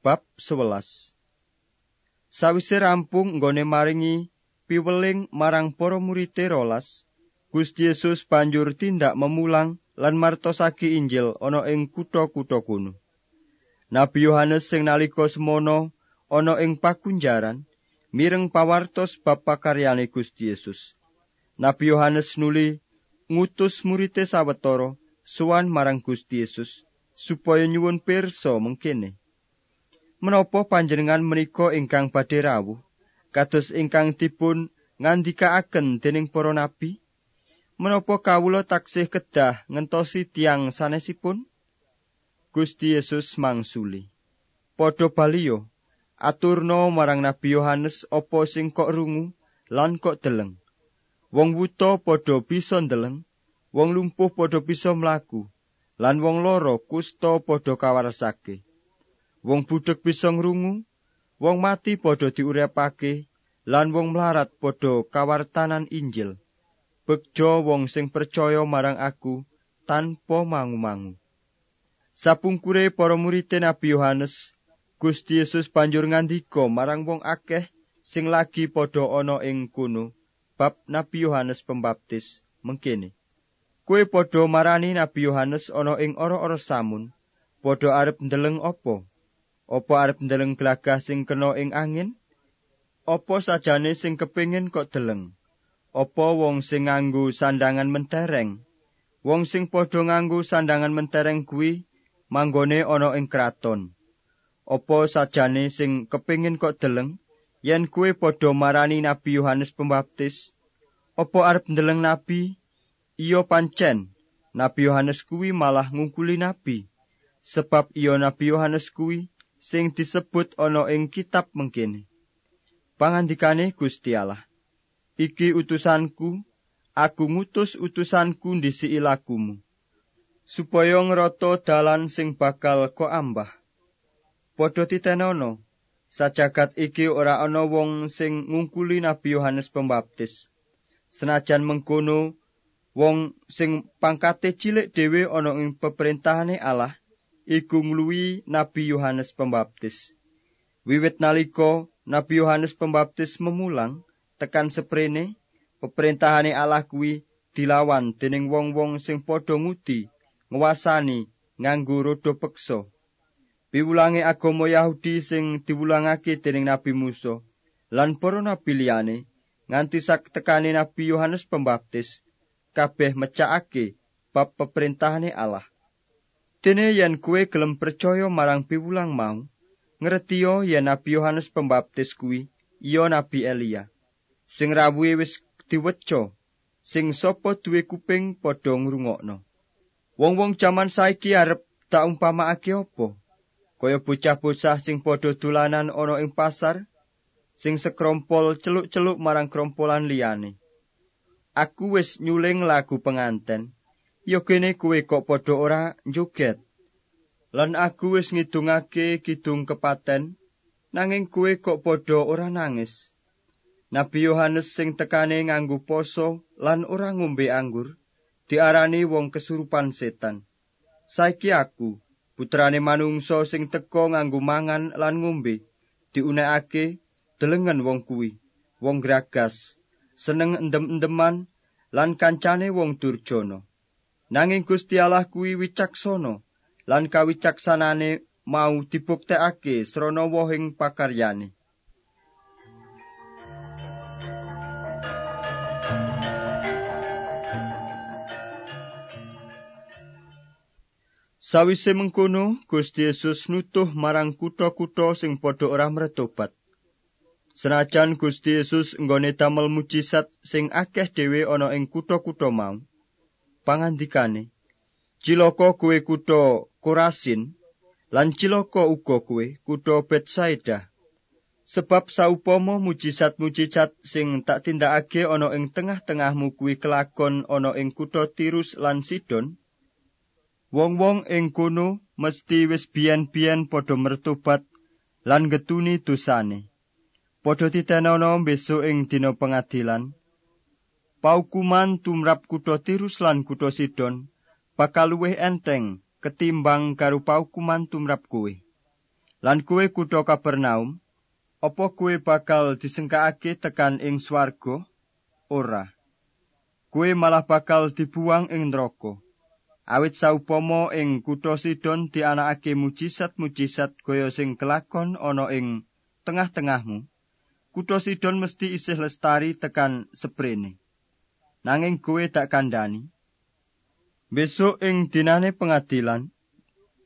Bab 11 Sawise rampung nggone maringi piweling marang para murite rolas, Gusti Yesus banjur tindak memulang lan martosake Injil ana ing kutha-kutha kuno. Nabi Yohanes sing nalika semono ana ing pakunjaran mireng pawartos bab pakaryane Gusti Yesus. Nabi Yohanes nuli ngutus murite sawetara suwan marang Gusti Yesus supaya nyuwun pirsa mengkene. Menapa panjenengan menika ingkang badhe rawuh kados ingkang dipun ngandikaaken dening para nabi? Menapa kawula taksih kedah ngentosi tiang sanesipun? Gusti Yesus mangsuli. Padha baliyo aturna marang Nabi Yohanes apa sing kok rungu lan kok deleng. Wong wuta padha bisa ndeleng, wong lumpuh padha bisa mlaku, lan wong loro kusta padha kawarsake. Wong budheg bisa ngrungu, wong mati padha diurepake, lan wong mlarat padha kawartanan Injil. Begjo wong sing percaya marang aku tanpa mangu-mangu. Sapungkure para murid Nabi Yohanes, Gusti Yesus banjur ngandika marang wong akeh sing lagi padha ana ing kono, bab Nabi Yohanes Pembaptis mengkene. Kue padha marani Nabi Yohanes ana ing ora-ora samun, padha arep ndeleng apa? Apa arep ndeleng glagah sing kena ing angin? Apa sajane sing kepingin kok deleng? Apa wong sing nganggo sandangan mentereng? Wong sing padha nganggo sandangan mentereng kuwi manggone ana ing kraton. Apa sajane sing kepingin kok deleng? Yen kuwi padha marani Nabi Yohanes Pembaptis, apa arep ndeleng nabi? Iyo pancen, Nabi Yohanes kuwi malah ngungkuli nabi. Sebab iyo Nabi Yohanes kuwi sing disebut ana ing kitab mengkene. Pangandikane Gusti Allah. Iki utusanku, aku ngutus utusanku ndisi ilakumu. Supaya ngrata dalan sing bakal ko ambah. Padha titenono, sajagat iki ora ana wong sing ngungkuli Nabi Yohanes Pembaptis. Senajan mengkono, wong sing pangkate cilik dhewe ana ing peperintahane Allah, iku ngluwi Nabi Yohanes Pembaptis. Wiwit nalika Nabi Yohanes Pembaptis memulang tekan seprene peperintahane Allah kuwi dilawan dening wong-wong sing padha ngudi nguwasani nganggo roda peksa. Piwulange agama Yahudi sing diwulangake dening Nabi Musa lan para nabi liyane nganti sak tekane Nabi Yohanes Pembaptis kabeh mecakake bab peperintahane Allah. Dene yen kue gelem percaya marang piwulang mau, ngertiyo yen Nabi Yohanes Pembaptis kuwi iya Nabi Elia. Sing rawuhe wis diweca, sing sapa duwe kuping padha ngrungokno. Wong-wong jaman saiki arep tak umpamakake apa? Kaya bocah-bocah sing padha dolanan ana ing pasar, sing sekrompol celuk-celuk marang krompolan liyane. Aku wis nyuling lagu penganten. Yogene kuwe kok padha ora njoget. Lan aku wis ngidungake kidung kepaten, nanging kuwe kok padha ora nangis. Nabi Yohanes sing tekane nganggo poso lan ora ngombe anggur, diarani wong kesurupan setan. Saiki aku, putrane manungsa sing teka nganggo mangan lan ngombe, diunekake delengen wong kuwi, wong gragas, seneng endem-endeman lan kancane wong durjana. Nanging Gusti Allah kuwi wicaksana lan kawicaksanane mau dibuktekake srana wohing pakaryane. Sawise mengkono, Gusti Yesus nutuh marang kutha-kutha sing padha ora mretobat. Senajan Gusti Yesus nggone damel mujizat sing akeh dhewe ana ing kutha-kutha mau, pangandikane Ciloko kuwe kutha Korasin lan ciloko uga kuwe kutha Betsaida sebab saupama mujizat-mujizat sing tak tindakake ana ing tengah-tengahmu kuwi kelakon ana ing kutha Tirus lan Sidon wong-wong ing kono mesti wis biyen-biyen padha mertobat lan getuni dosane. Padha ditenono besok ing dina pengadilan paukuman tumrap kutha Tirus lan kutha Sidon bakal luwih enteng ketimbang karo paukuman tumrap kowe. Lan kuwe kutha Kapernaum, apa kuwe bakal disengkakake tekan ing swarga? Ora. Kuwe malah bakal dibuang ing neraka. Awit saupama ing kutha Sidon dianakake mujizat-mujizat kaya sing kelakon ana ing tengah-tengahmu, kutha Sidon mesti isih lestari tekan seprene. Nanging kowe tak kandhani. Besok ing dinane pengadilan,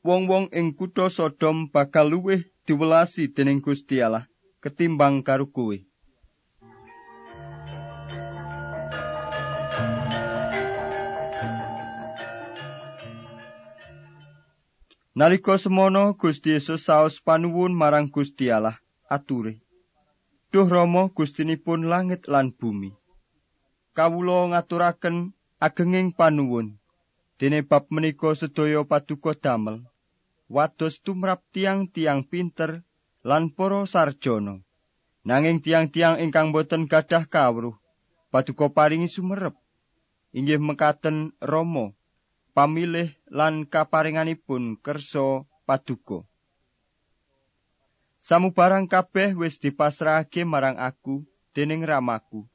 wong-wong ing kutha Sodom bakal luwih diwelasi dening Gusti Allah ketimbang karo kowe. Nalika semono Gusti Yesus saos panuwun marang Gusti Allah ature. Duh Rama Gustinipun langit lan bumi. Kawula ngaturaken agenging panuwun. Dene bab menika sedaya paduka damel. Wados tumrap tiang-tiang pinter lan para sarjana. Nanging tiang-tiang ingkang boten gadah kawruh, paduka paringi sumerep. Inggih mekaten Rama pamilih lan kaparinganipun kersa paduka. Samubarang kabeh wis dipasrahake marang aku dening ramaku.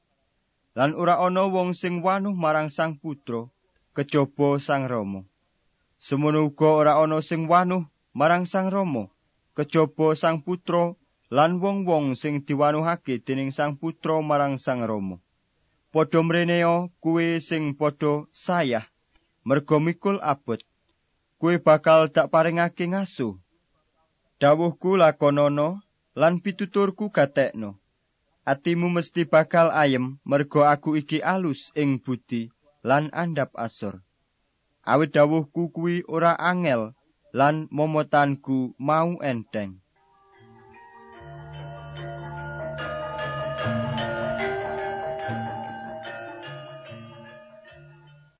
Lan ora ana wong sing wanuh marang Sang Putra kejaba Sang Rama. Semono uga ora ana sing wanuh marang Sang Rama kejaba Sang Putra lan wong-wong sing diwanuhake dening Sang Putra marang Sang Rama. Padha mreneo kuwe sing padha sayah merga mikul abot kuwi bakal dak paringake ngaso dawuhku lakonono lan pituturku gatekno atimu mesti bakal ayem merga aku iki alus ing budi lan andap asor. Awit dawuhku kuwi ora angel lan momotanku mau enteng